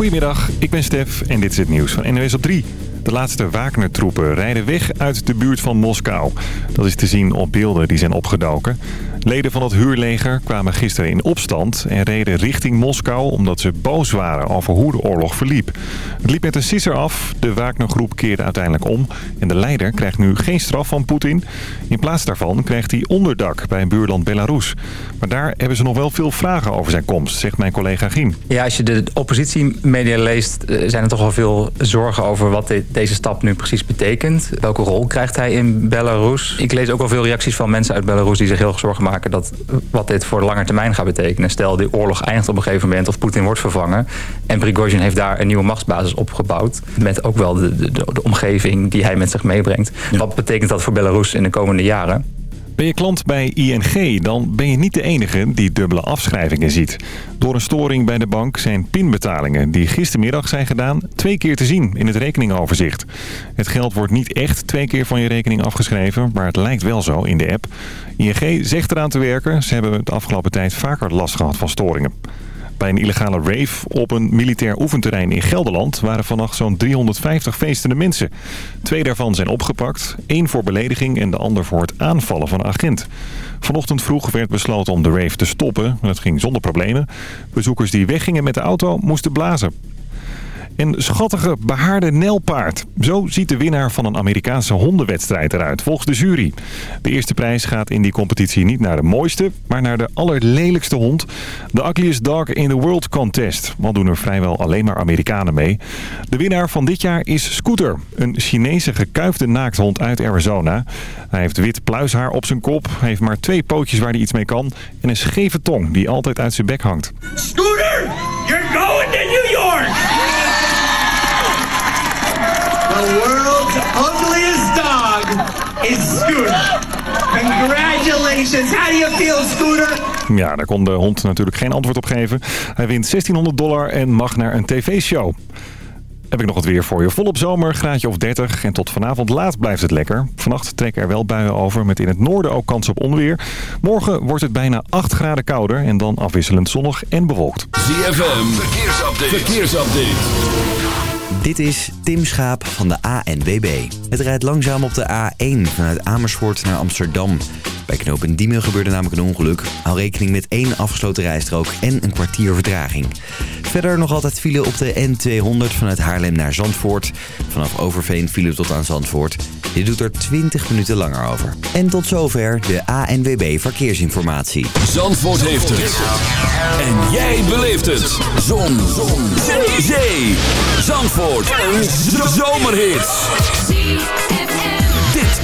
Goedemiddag, ik ben Stef en dit is het nieuws van NWS op 3. De laatste Wagner-troepen rijden weg uit de buurt van Moskou. Dat is te zien op beelden die zijn opgedoken. Leden van het huurleger kwamen gisteren in opstand en reden richting Moskou... omdat ze boos waren over hoe de oorlog verliep. Het liep met een sisser af. De Wagner-groep keerde uiteindelijk om. En de leider krijgt nu geen straf van Poetin. In plaats daarvan krijgt hij onderdak bij buurland Belarus. Maar daar hebben ze nog wel veel vragen over zijn komst, zegt mijn collega Gien. Ja, als je de oppositiemedia leest, eh, zijn er toch wel veel zorgen over wat deze stap nu precies betekent. Welke rol krijgt hij in Belarus? Ik lees ook wel veel reacties van mensen uit Belarus die zich heel zorgen maken dat wat dit voor de lange termijn gaat betekenen. Stel, die oorlog eindigt op een gegeven moment of Poetin wordt vervangen. En Prigozhin heeft daar een nieuwe machtsbasis opgebouwd. Met ook wel de, de, de omgeving die hij met zich meebrengt. Wat betekent dat voor Belarus in de komende jaren? Ben je klant bij ING, dan ben je niet de enige die dubbele afschrijvingen ziet. Door een storing bij de bank zijn pinbetalingen die gistermiddag zijn gedaan... twee keer te zien in het rekeningoverzicht. Het geld wordt niet echt twee keer van je rekening afgeschreven... maar het lijkt wel zo in de app. ING zegt eraan te werken. Ze hebben het afgelopen tijd vaker last gehad van storingen. Bij een illegale rave op een militair oefenterrein in Gelderland... waren vannacht zo'n 350 feestende mensen. Twee daarvan zijn opgepakt. één voor belediging en de ander voor het aanvallen van een agent. Vanochtend vroeg werd besloten om de rave te stoppen. Dat ging zonder problemen. Bezoekers die weggingen met de auto moesten blazen. Een schattige behaarde nelpaard. Zo ziet de winnaar van een Amerikaanse hondenwedstrijd eruit, volgens de jury. De eerste prijs gaat in die competitie niet naar de mooiste, maar naar de allerlelijkste hond. De Ugliest Dog in the World Contest. Want doen er vrijwel alleen maar Amerikanen mee. De winnaar van dit jaar is Scooter. Een Chinese gekuifde naakthond uit Arizona. Hij heeft wit pluishaar op zijn kop, heeft maar twee pootjes waar hij iets mee kan... en een scheve tong die altijd uit zijn bek hangt. Scooter, you're going to New The world's ugliest dog is Scooter. Congratulations. How do you feel, Scooter? Ja, daar kon de hond natuurlijk geen antwoord op geven. Hij wint 1600 dollar en mag naar een tv-show. Heb ik nog het weer voor je. Volop zomer, graadje of 30. En tot vanavond laat blijft het lekker. Vannacht trekken er wel buien over met in het noorden ook kans op onweer. Morgen wordt het bijna 8 graden kouder en dan afwisselend zonnig en bewolkt. ZFM, verkeersupdate. verkeersupdate. Dit is Tim Schaap van de ANWB. Het rijdt langzaam op de A1 vanuit Amersfoort naar Amsterdam. Bij knooppunt Diemen gebeurde namelijk een ongeluk. Hou rekening met één afgesloten rijstrook en een kwartier vertraging. Verder nog altijd file op de N200 vanuit Haarlem naar Zandvoort. Vanaf Overveen file tot aan Zandvoort. Je doet er 20 minuten langer over. En tot zover de ANWB Verkeersinformatie. Zandvoort heeft het. En jij beleeft het. Zon. Zon. Zee. Zandvoort. Een zomerhit.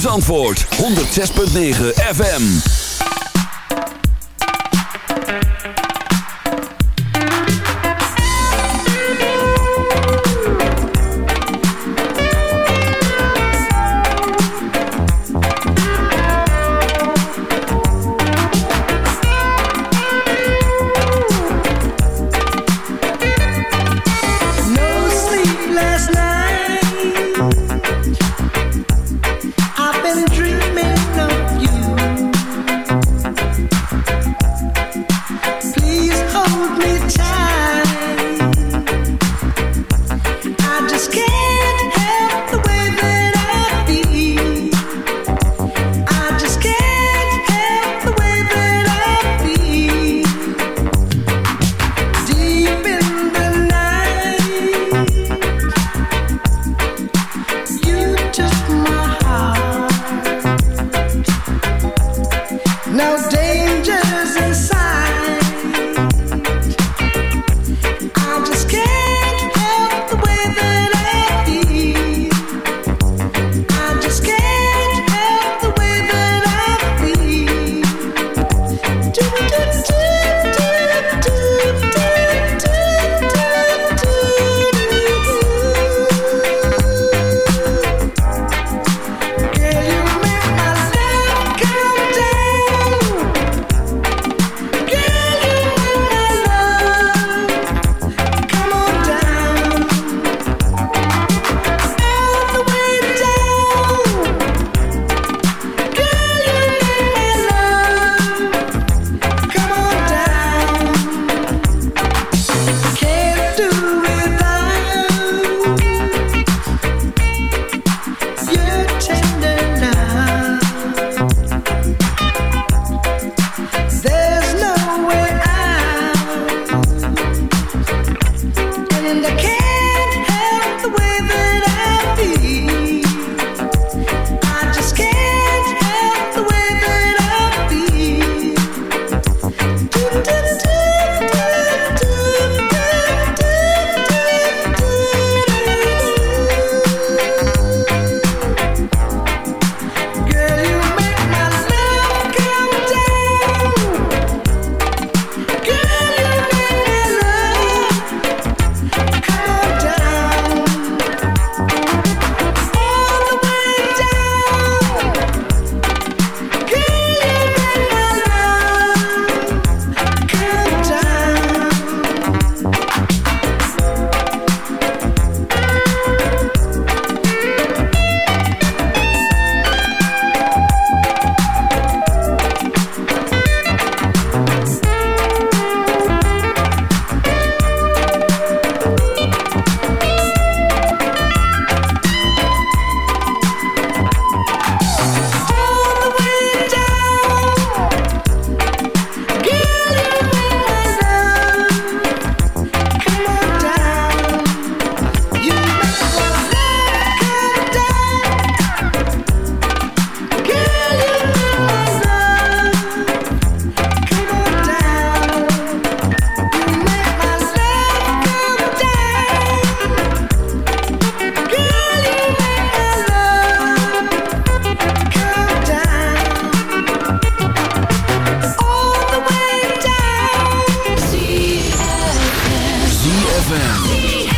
Zandvoort 106.9 FM. ZFM.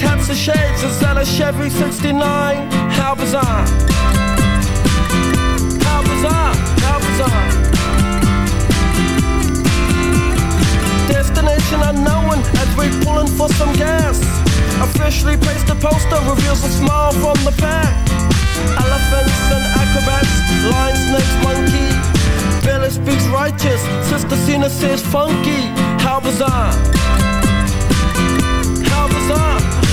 in shades and shades, a Chevy 69. How bizarre! How bizarre! How bizarre! Destination unknown as we're pulling for some gas. Officially placed a poster reveals a smile from the pack. Elephants and acrobats, lion, snakes, monkey. Billy speaks righteous, Sister Cena says funky. How bizarre!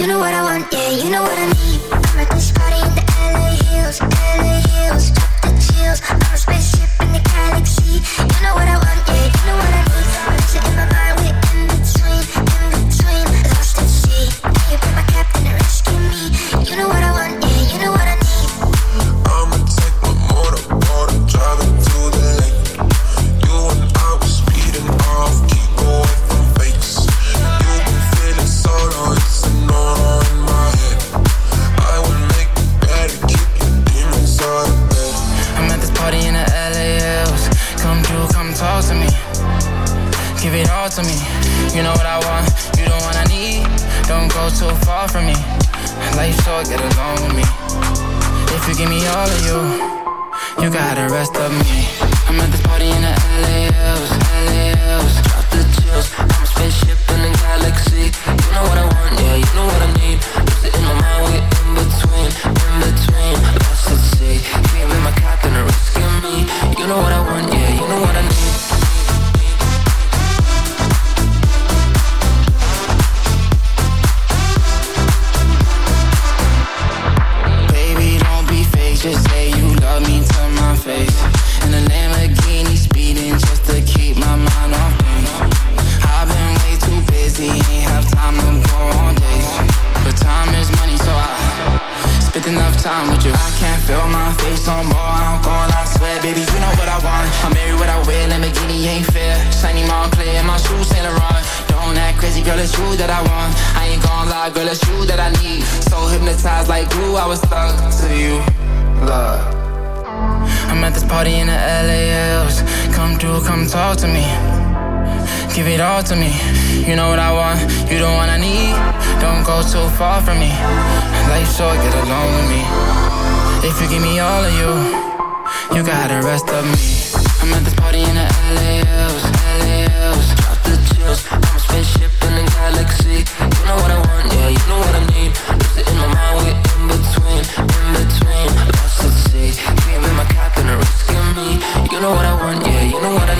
You know what I want, yeah, you know what I need. Girl, it's you that I want. I ain't gonna lie, girl, it's you that I need. So hypnotized like glue, I was stuck to you. Love. I'm at this party in the LA hills. Come through, come talk to me. Give it all to me. You know what I want, you the one I need. Don't go too far from me. Life short, get along with me. If you give me all of you, you got the rest of me. I'm at this party in the LA hills, Chills. I'm a spaceship in the galaxy. You know what I want, yeah, you know what I need. Lose it in my mind, we're in between, in between. Lost at sea. Can't be my captain or risking me. You know what I want, yeah, you know what I need.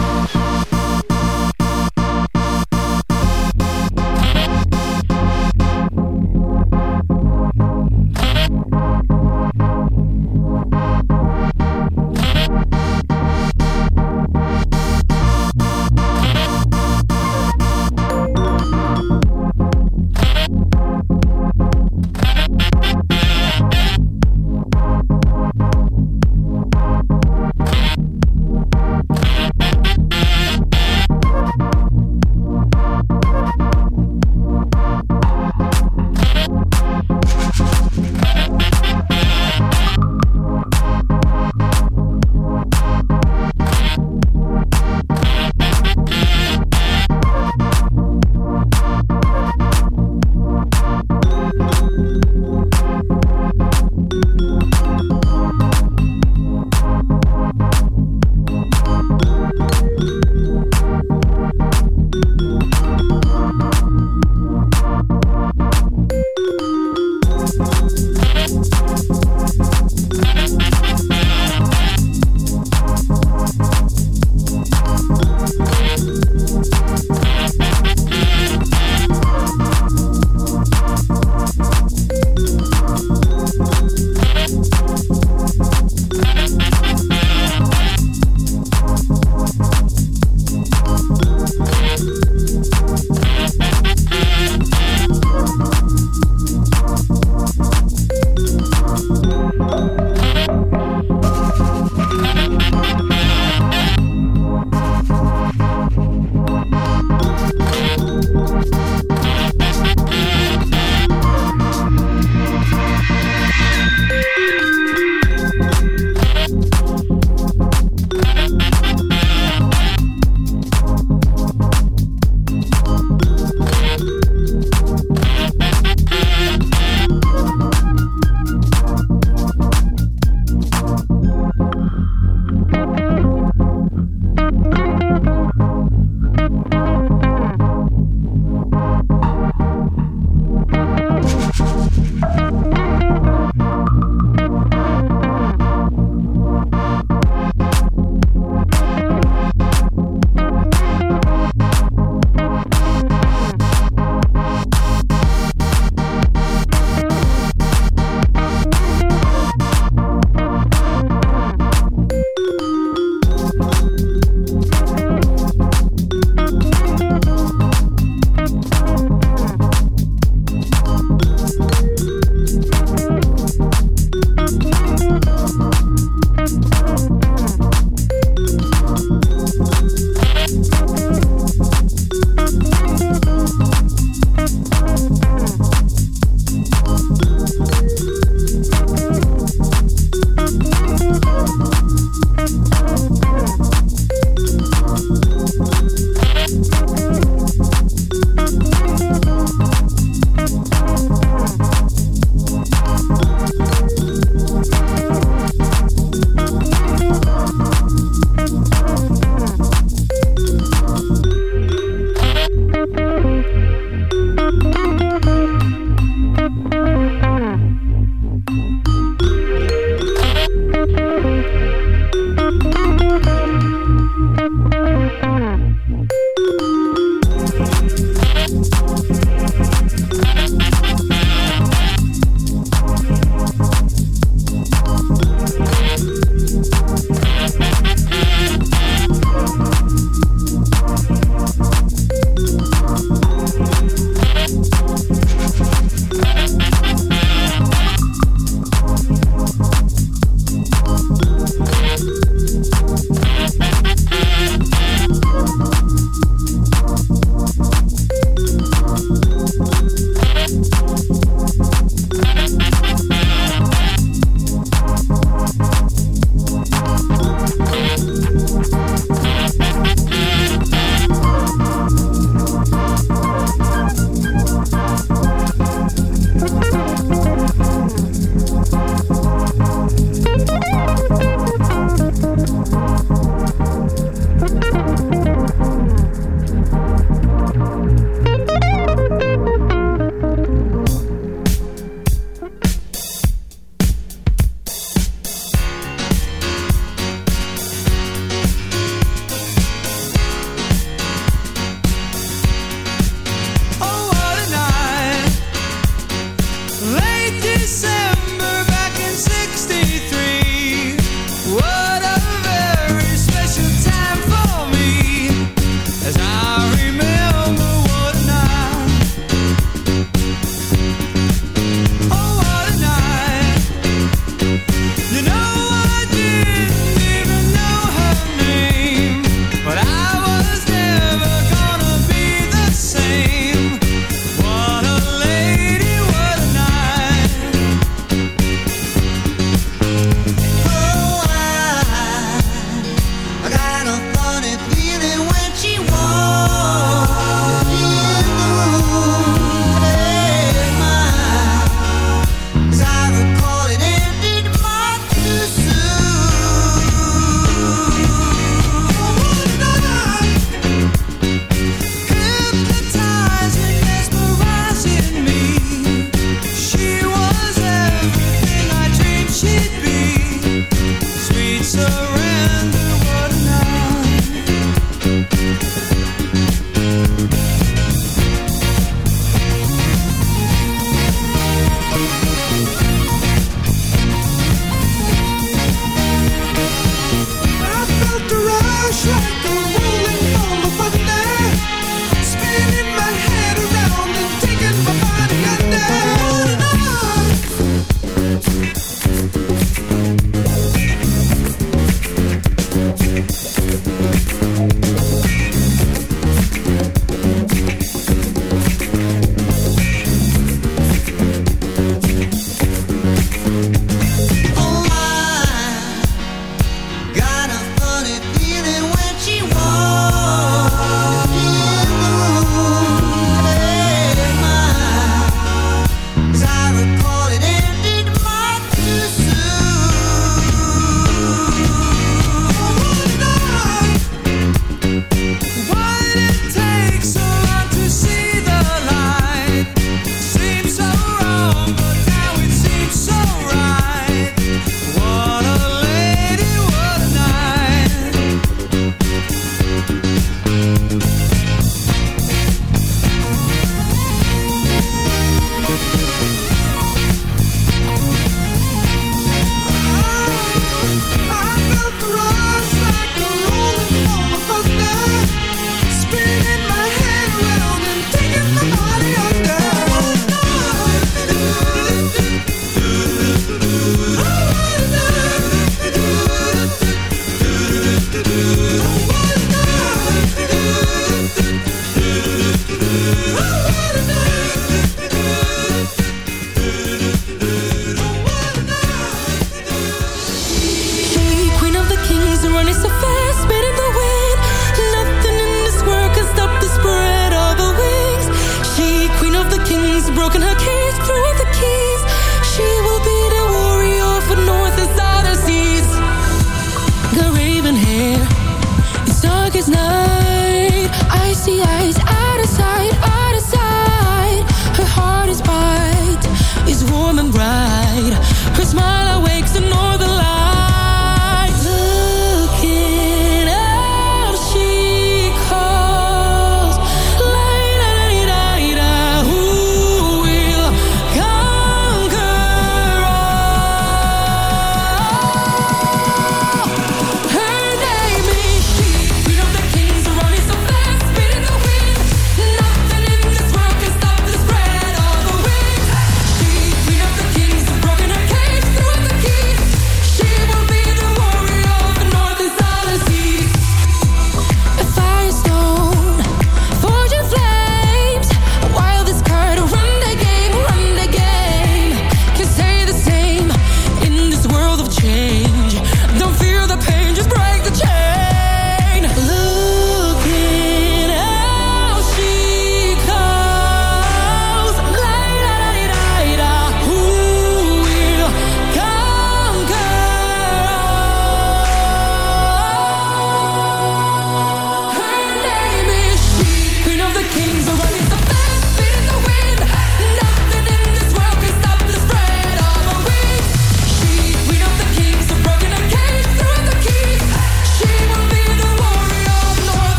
it's a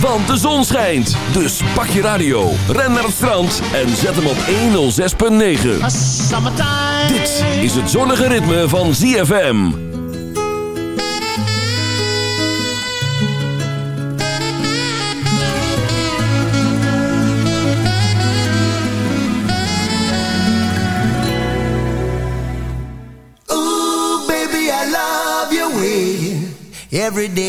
want de zon schijnt. Dus pak je radio, ren naar het strand en zet hem op 106.9. Dit is het zonnige ritme van ZFM. Baby, I love your. Every day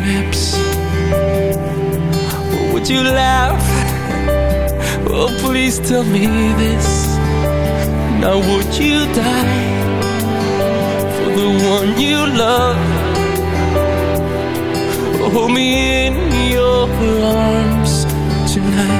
lips? Or would you laugh? Oh, please tell me this. Now, would you die for the one you love? Or hold me in your arms tonight.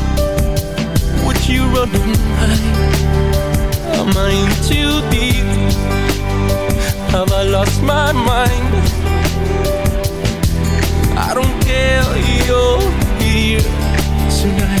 you running high? Am I in too deep? Have I lost my mind? I don't care, you're here tonight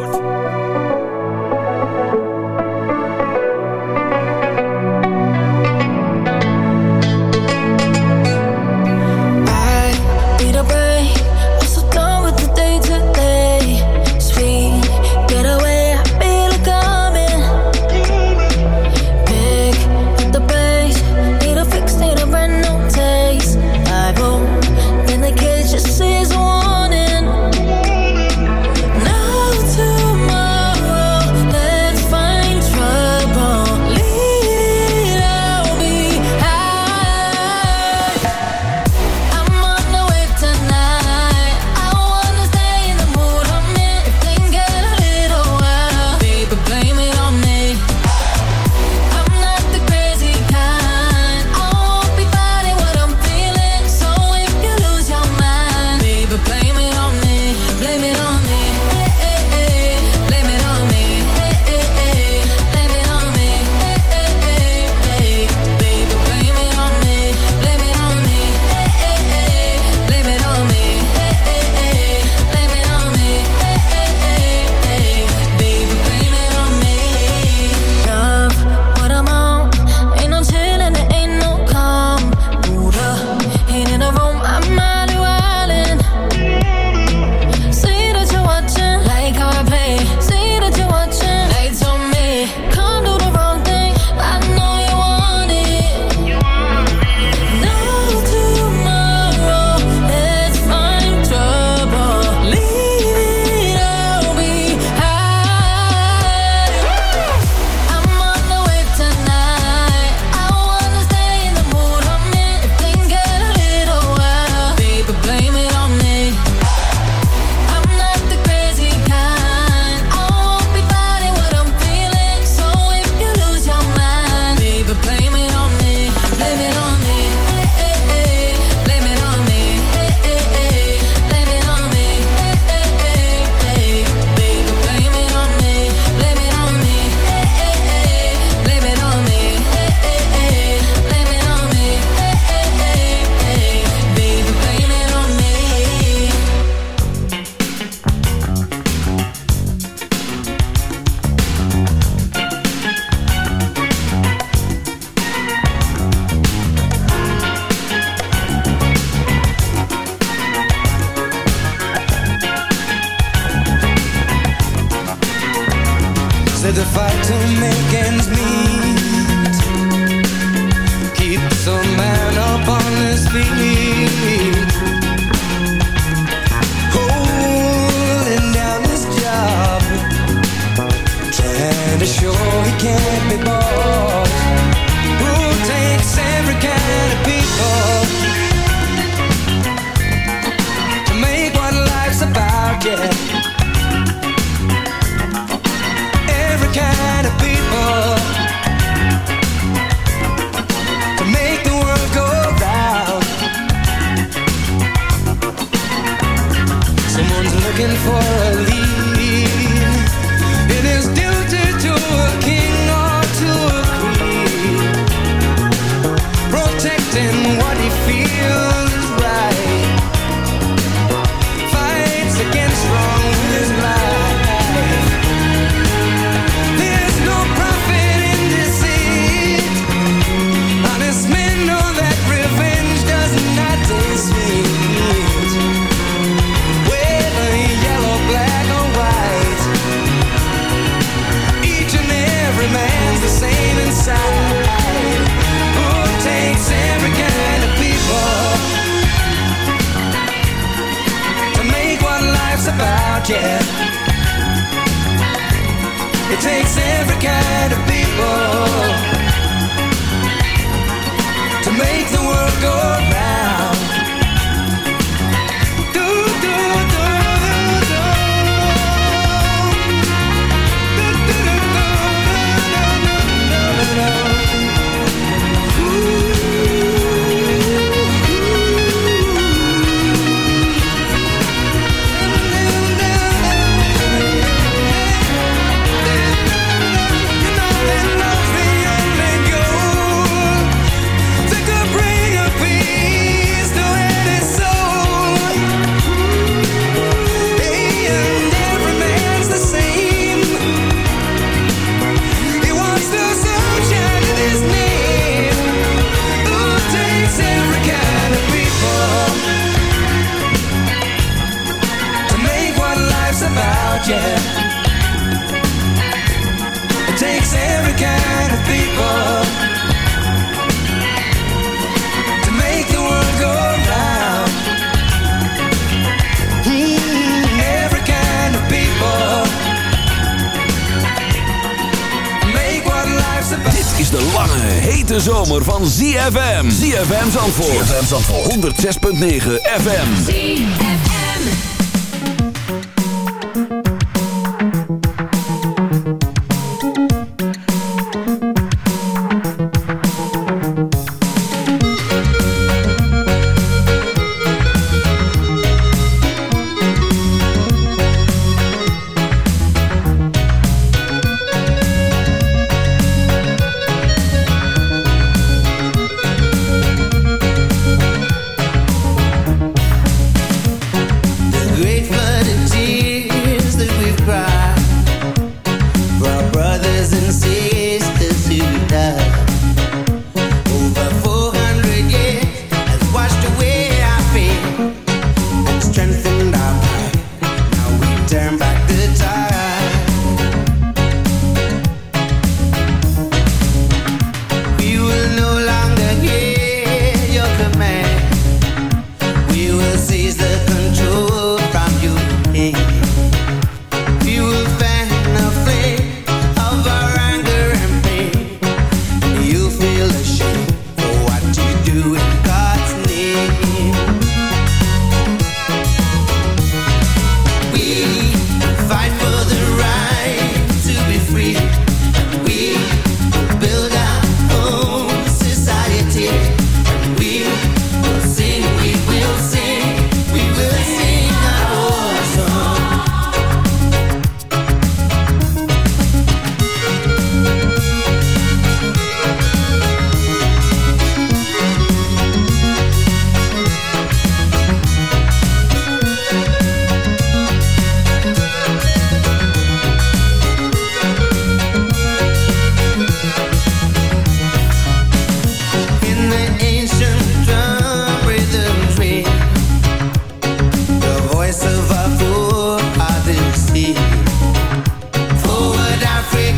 Zandvoort. ZFM Zandvoort. 106.9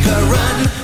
make her run.